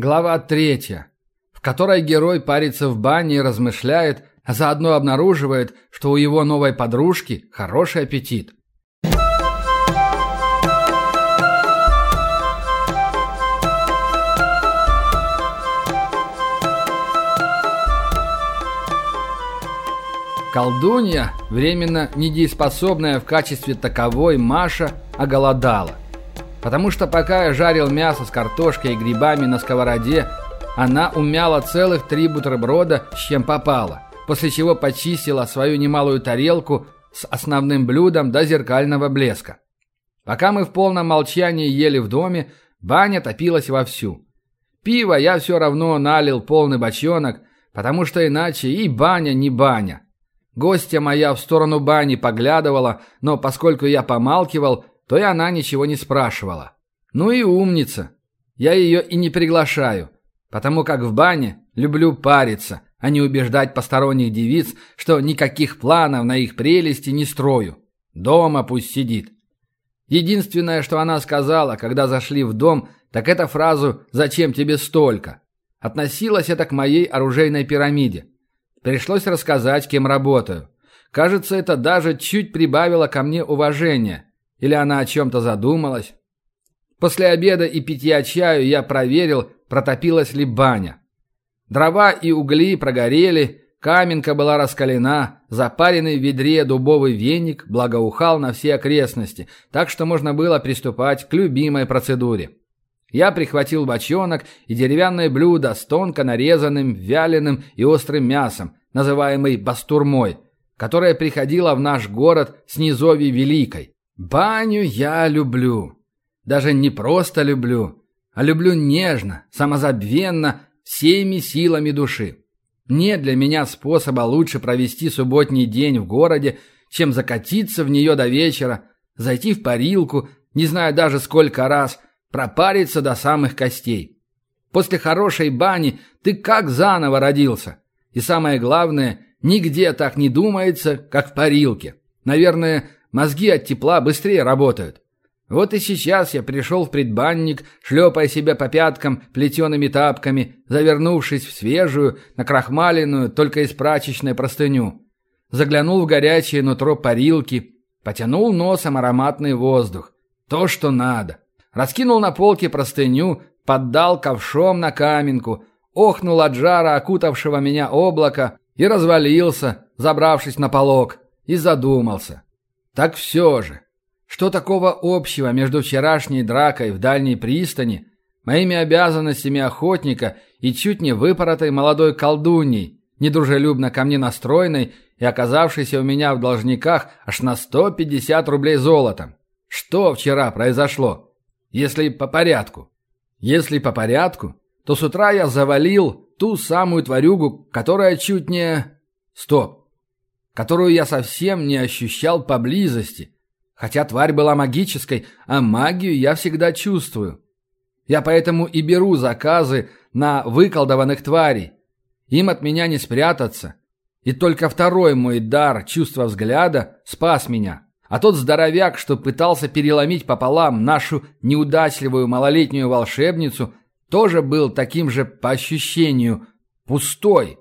Глава третья, в которой герой парится в бане и размышляет, а заодно обнаруживает, что у его новой подружки хороший аппетит. Колдунья, временно недееспособная в качестве таковой, Маша, оголодала. Потому что пока я жарил мясо с картошкой и грибами на сковороде, она умяла целых три бутерброда, с чем попало, после чего почистила свою немалую тарелку с основным блюдом до зеркального блеска. Пока мы в полном молчании ели в доме, баня топилась вовсю. Пиво я все равно налил полный бочонок, потому что иначе и баня не баня. Гостья моя в сторону бани поглядывала, но поскольку я помалкивал, то и она ничего не спрашивала. Ну и умница. Я ее и не приглашаю, потому как в бане люблю париться, а не убеждать посторонних девиц, что никаких планов на их прелести не строю. Дома пусть сидит. Единственное, что она сказала, когда зашли в дом, так это фразу «Зачем тебе столько?». Относилось это к моей оружейной пирамиде. Пришлось рассказать, кем работаю. Кажется, это даже чуть прибавило ко мне уважения. Или она о чем-то задумалась. После обеда и питья чаю я проверил, протопилась ли баня. Дрова и угли прогорели, каменка была раскалена, запаренный в ведре дубовый веник благоухал на все окрестности, так что можно было приступать к любимой процедуре. Я прихватил бочонок и деревянное блюдо с тонко нарезанным, вяленым и острым мясом, называемый бастурмой, которое приходило в наш город с низови Великой. Баню я люблю. Даже не просто люблю, а люблю нежно, самозабвенно, всеми силами души. Нет для меня способа лучше провести субботний день в городе, чем закатиться в нее до вечера, зайти в парилку, не знаю даже сколько раз – пропариться до самых костей. После хорошей бани ты как заново родился. И самое главное, нигде так не думается, как в парилке. Наверное, мозги от тепла быстрее работают. Вот и сейчас я пришел в предбанник, шлепая себя по пяткам плетеными тапками, завернувшись в свежую, накрахмаленную, только из прачечной простыню. Заглянул в горячее нутро парилки, потянул носом ароматный воздух. То, что надо. Раскинул на полке простыню, поддал ковшом на каменку, охнул от жара окутавшего меня облака и развалился, забравшись на полок, и задумался. Так все же, что такого общего между вчерашней дракой в дальней пристани, моими обязанностями охотника и чуть не выпоротой молодой колдуньей, недружелюбно ко мне настроенной и оказавшейся у меня в должниках аж на 150 рублей золотом? Что вчера произошло? Если по порядку. Если по порядку, то с утра я завалил ту самую тварюгу, которая чуть не... Стоп. Которую я совсем не ощущал поблизости. Хотя тварь была магической, а магию я всегда чувствую. Я поэтому и беру заказы на выколдованных тварей. Им от меня не спрятаться. И только второй мой дар, чувство взгляда, спас меня. А тот здоровяк, что пытался переломить пополам нашу неудачливую малолетнюю волшебницу, тоже был таким же по ощущению пустой.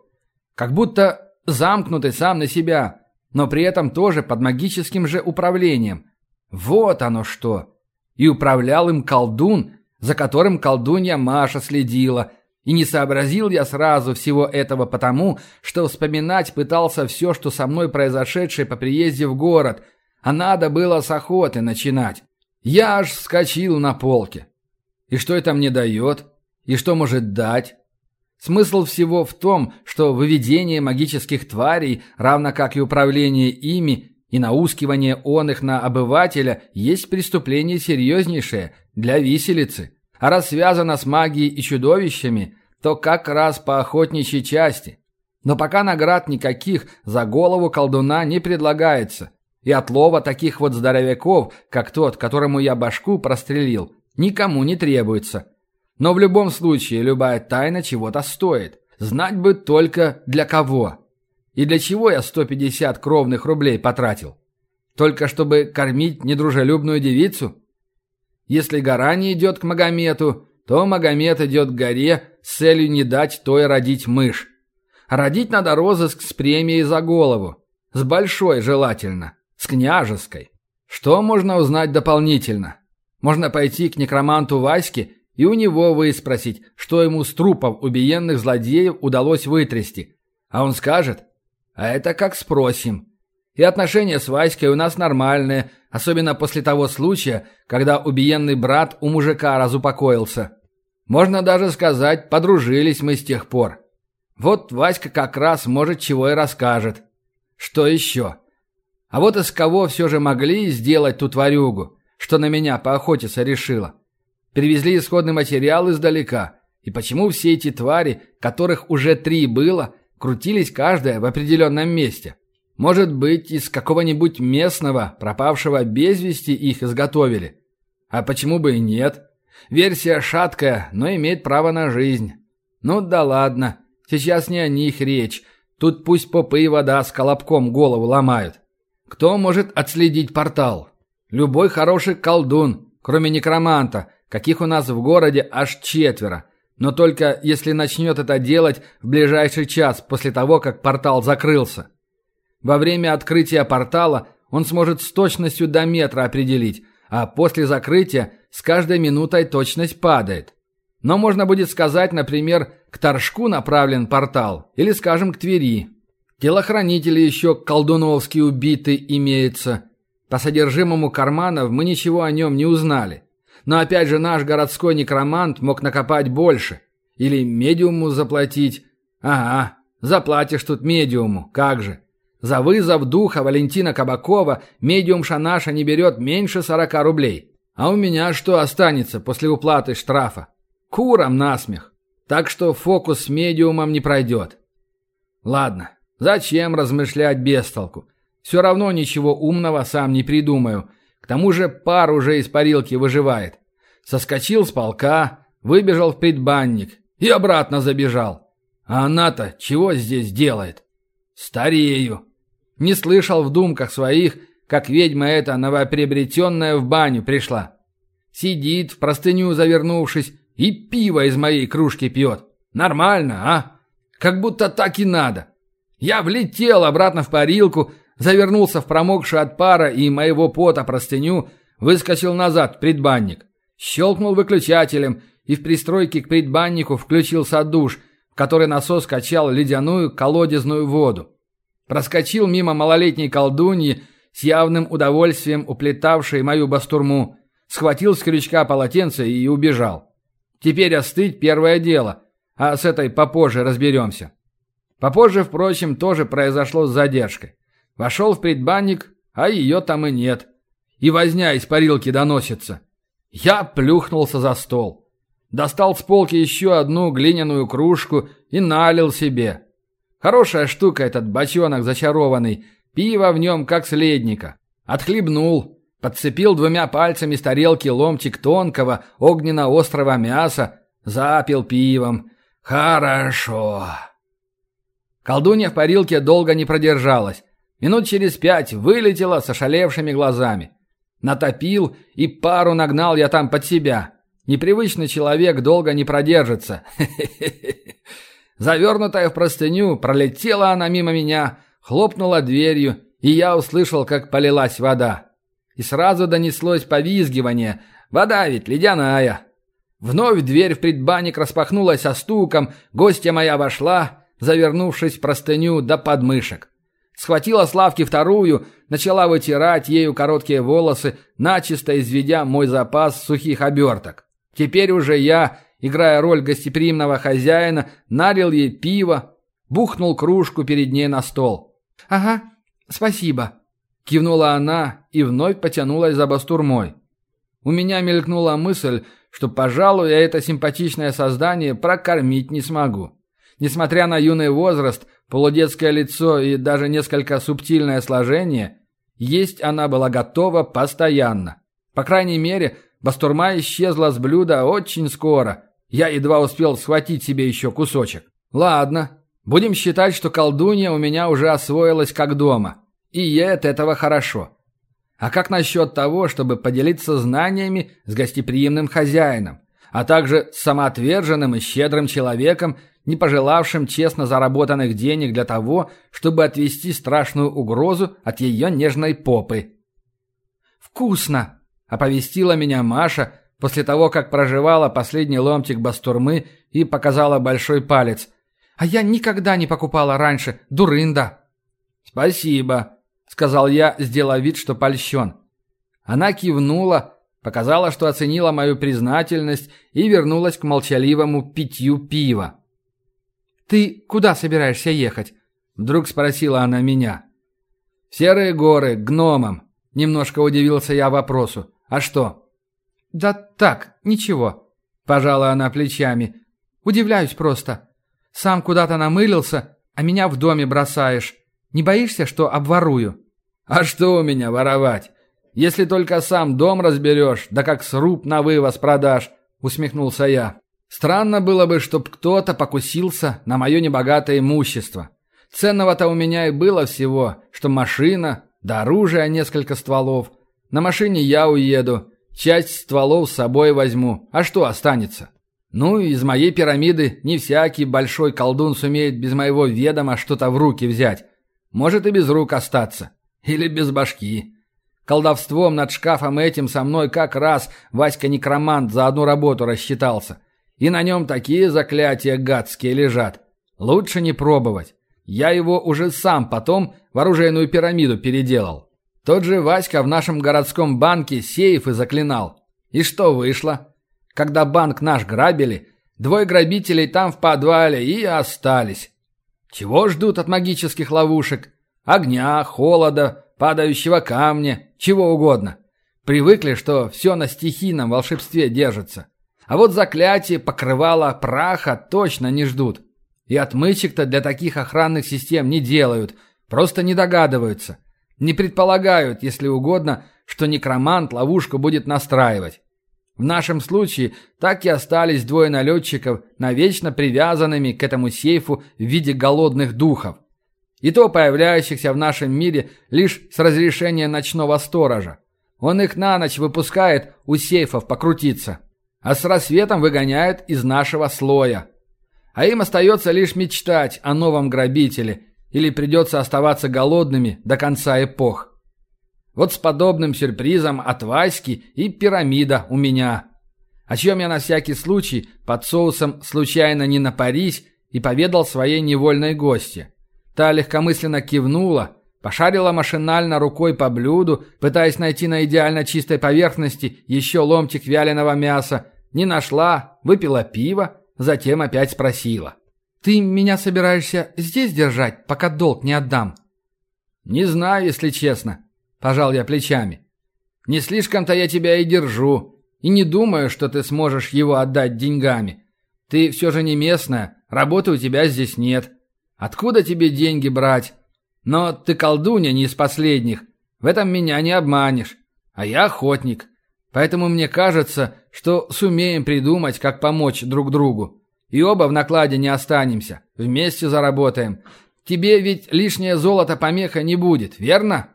Как будто замкнутый сам на себя, но при этом тоже под магическим же управлением. Вот оно что. И управлял им колдун, за которым колдунья Маша следила. И не сообразил я сразу всего этого потому, что вспоминать пытался все, что со мной произошедшее по приезде в город – а надо было с охоты начинать. Я аж вскочил на полке. И что это мне дает? И что может дать? Смысл всего в том, что выведение магических тварей, равно как и управление ими, и наускивание он их на обывателя, есть преступление серьезнейшее для виселицы. А раз связано с магией и чудовищами, то как раз по охотничьей части. Но пока наград никаких за голову колдуна не предлагается. И отлова таких вот здоровяков, как тот, которому я башку прострелил, никому не требуется. Но в любом случае любая тайна чего-то стоит. Знать бы только для кого. И для чего я 150 кровных рублей потратил? Только чтобы кормить недружелюбную девицу? Если гора не идет к Магомету, то Магомед идет к горе с целью не дать той родить мышь. родить надо розыск с премией за голову. С большой желательно. С княжеской. Что можно узнать дополнительно? Можно пойти к некроманту Ваське и у него выспросить, что ему с трупов убиенных злодеев удалось вытрясти. А он скажет, а это как спросим. И отношения с Васькой у нас нормальные, особенно после того случая, когда убиенный брат у мужика разупокоился. Можно даже сказать, подружились мы с тех пор. Вот Васька как раз, может, чего и расскажет. Что еще? А вот из кого все же могли сделать ту тварюгу, что на меня поохотиться решила? Привезли исходный материал издалека. И почему все эти твари, которых уже три было, крутились каждая в определенном месте? Может быть, из какого-нибудь местного, пропавшего без вести их изготовили? А почему бы и нет? Версия шаткая, но имеет право на жизнь. Ну да ладно, сейчас не о них речь. Тут пусть попы и вода с колобком голову ломают. Кто может отследить портал? Любой хороший колдун, кроме некроманта, каких у нас в городе аж четверо. Но только если начнет это делать в ближайший час после того, как портал закрылся. Во время открытия портала он сможет с точностью до метра определить, а после закрытия с каждой минутой точность падает. Но можно будет сказать, например, к Торжку направлен портал, или, скажем, к Твери. Телохранители еще колдуновские убиты имеются. По содержимому карманов мы ничего о нем не узнали. Но опять же наш городской некромант мог накопать больше. Или медиуму заплатить. Ага, заплатишь тут медиуму, как же. За вызов духа Валентина Кабакова медиум Шанаша не берет меньше 40 рублей. А у меня что останется после уплаты штрафа? Курам насмех. Так что фокус с медиумом не пройдет. Ладно, зачем размышлять без толку? Все равно ничего умного сам не придумаю. Тому же пар уже из парилки выживает. Соскочил с полка, выбежал в предбанник и обратно забежал. А она-то чего здесь делает? Старею. Не слышал в думках своих, как ведьма эта новоприобретенная в баню пришла. Сидит, в простыню завернувшись, и пиво из моей кружки пьет. Нормально, а? Как будто так и надо. Я влетел обратно в парилку, завернулся в промокшую от пара и моего пота простыню, выскочил назад в предбанник. Щелкнул выключателем и в пристройке к предбаннику включился душ, в который насос качал ледяную колодезную воду. Проскочил мимо малолетней колдуньи, с явным удовольствием уплетавшей мою бастурму, схватил с крючка полотенце и убежал. Теперь остыть первое дело, а с этой попозже разберемся. Попозже, впрочем, тоже произошло с задержкой. Вошел в предбанник, а ее там и нет. И возня из парилки доносится. Я плюхнулся за стол. Достал с полки еще одну глиняную кружку и налил себе. Хорошая штука этот бочонок зачарованный, Пиво в нем, как следника. Отхлебнул. Подцепил двумя пальцами с тарелки ломтик тонкого, огненно-острого мяса. Запил пивом. Хорошо. Колдунья в парилке долго не продержалась. Минут через пять вылетела с ошалевшими глазами. Натопил и пару нагнал я там под себя. Непривычный человек долго не продержится. Завернутая в простыню, пролетела она мимо меня, Хлопнула дверью, и я услышал, как полилась вода. И сразу донеслось повизгивание. Вода ведь ледяная. Вновь дверь в предбанник распахнулась со стуком, гостья моя вошла, завернувшись в простыню до подмышек. Схватила с лавки вторую, начала вытирать ею короткие волосы, начисто изведя мой запас сухих оберток. Теперь уже я, играя роль гостеприимного хозяина, налил ей пиво, бухнул кружку перед ней на стол. «Ага, спасибо», — кивнула она и вновь потянулась за бастурмой. У меня мелькнула мысль, что, пожалуй, я это симпатичное создание прокормить не смогу. Несмотря на юный возраст, полудетское лицо и даже несколько субтильное сложение, есть она была готова постоянно. По крайней мере, бастурма исчезла с блюда очень скоро. Я едва успел схватить себе еще кусочек. Ладно, Будем считать, что колдунья у меня уже освоилась как дома. И ей от этого хорошо. А как насчет того, чтобы поделиться знаниями с гостеприимным хозяином? А также самоотверженным и щедрым человеком, не пожелавшим честно заработанных денег для того, чтобы отвести страшную угрозу от ее нежной попы. «Вкусно!» – оповестила меня Маша после того, как проживала последний ломтик бастурмы и показала большой палец. «А я никогда не покупала раньше, дурында!» «Спасибо», – сказал я, сделав вид, что польщен. Она кивнула, показала, что оценила мою признательность и вернулась к молчаливому питью пива. «Ты куда собираешься ехать?» – вдруг спросила она меня. «В Серые горы, к гномам», – немножко удивился я вопросу. «А что?» «Да так, ничего», – пожала она плечами. «Удивляюсь просто. Сам куда-то намылился, а меня в доме бросаешь. Не боишься, что обворую?» «А что у меня воровать? Если только сам дом разберешь, да как сруб на вывоз продашь», – усмехнулся я. Странно было бы, чтоб кто-то покусился на мое небогатое имущество. Ценного-то у меня и было всего, что машина, да оружие несколько стволов. На машине я уеду, часть стволов с собой возьму, а что останется? Ну, из моей пирамиды не всякий большой колдун сумеет без моего ведома что-то в руки взять. Может и без рук остаться. Или без башки. Колдовством над шкафом этим со мной как раз Васька-некромант за одну работу рассчитался. И на нем такие заклятия гадские лежат. Лучше не пробовать. Я его уже сам потом в оружейную пирамиду переделал. Тот же Васька в нашем городском банке сейфы заклинал. И что вышло? Когда банк наш грабили, двое грабителей там в подвале и остались. Чего ждут от магических ловушек? Огня, холода, падающего камня, чего угодно. Привыкли, что все на стихийном волшебстве держится. А вот заклятие, покрывало, праха точно не ждут. И отмычек-то для таких охранных систем не делают, просто не догадываются. Не предполагают, если угодно, что некромант ловушку будет настраивать. В нашем случае так и остались двое налетчиков, навечно привязанными к этому сейфу в виде голодных духов. И то появляющихся в нашем мире лишь с разрешения ночного сторожа. Он их на ночь выпускает у сейфов покрутиться а с рассветом выгоняют из нашего слоя. А им остается лишь мечтать о новом грабителе, или придется оставаться голодными до конца эпох. Вот с подобным сюрпризом от Васьки и пирамида у меня. О чем я на всякий случай под соусом случайно не напарись и поведал своей невольной гости. Та легкомысленно кивнула, пошарила машинально рукой по блюду, пытаясь найти на идеально чистой поверхности еще ломтик вяленого мяса, не нашла, выпила пиво, затем опять спросила. «Ты меня собираешься здесь держать, пока долг не отдам?» «Не знаю, если честно», – пожал я плечами. «Не слишком-то я тебя и держу, и не думаю, что ты сможешь его отдать деньгами. Ты все же не местная, работы у тебя здесь нет. Откуда тебе деньги брать? Но ты колдунья не из последних, в этом меня не обманешь. А я охотник, поэтому мне кажется, что сумеем придумать, как помочь друг другу. И оба в накладе не останемся. Вместе заработаем. Тебе ведь лишнее золото помеха не будет, верно?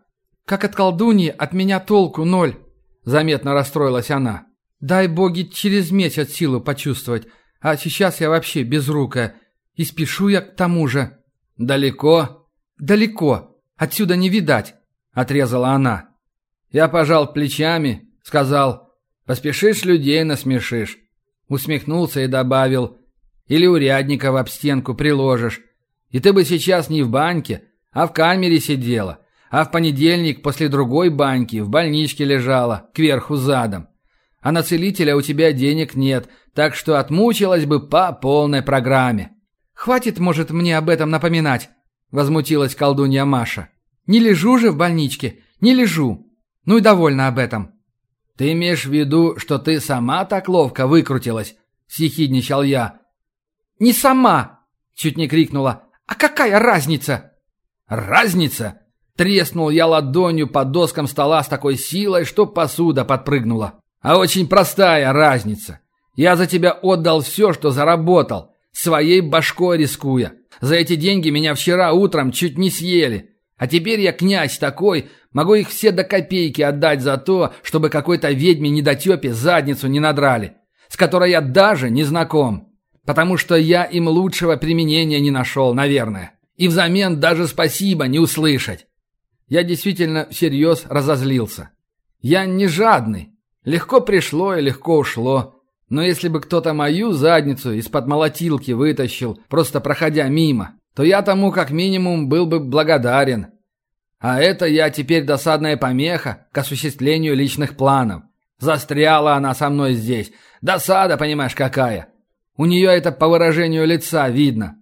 Как от колдуньи от меня толку ноль. Заметно расстроилась она. Дай боги через месяц силу почувствовать. А сейчас я вообще безрукая. И спешу я к тому же. Далеко? Далеко. Отсюда не видать. Отрезала она. Я пожал плечами, сказал Поспешишь, людей насмешишь. Усмехнулся и добавил. Или урядника в об стенку приложишь. И ты бы сейчас не в баньке, а в камере сидела. А в понедельник после другой баньки в больничке лежала, кверху задом. А на целителя у тебя денег нет, так что отмучилась бы по полной программе. «Хватит, может, мне об этом напоминать», — возмутилась колдунья Маша. «Не лежу же в больничке, не лежу. Ну и довольна об этом». «Ты имеешь в виду, что ты сама так ловко выкрутилась?» – съехидничал я. «Не сама!» – чуть не крикнула. «А какая разница?» «Разница?» – треснул я ладонью по доскам стола с такой силой, что посуда подпрыгнула. «А очень простая разница. Я за тебя отдал все, что заработал, своей башкой рискуя. За эти деньги меня вчера утром чуть не съели. А теперь я князь такой, могу их все до копейки отдать за то, чтобы какой-то ведьме недотепе задницу не надрали. с которой я даже не знаком. Потому что я им лучшего применения не нашел, наверное. И взамен даже спасибо не услышать. Я действительно всерьез разозлился. Я не жадный. Легко пришло и легко ушло. Но если бы кто-то мою задницу из-под молотилки вытащил, просто проходя мимо, то я тому как минимум был бы благодарен. А это я теперь досадная помеха к осуществлению личных планов. Застряла она со мной здесь. Досада, понимаешь, какая. У нее это по выражению лица видно.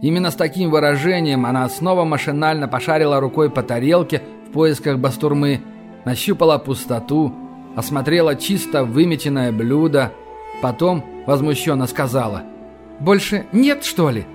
Именно с таким выражением она снова машинально пошарила рукой по тарелке в поисках бастурмы, нащупала пустоту, осмотрела чисто выметенное блюдо, потом возмущенно сказала «Больше нет, что ли?»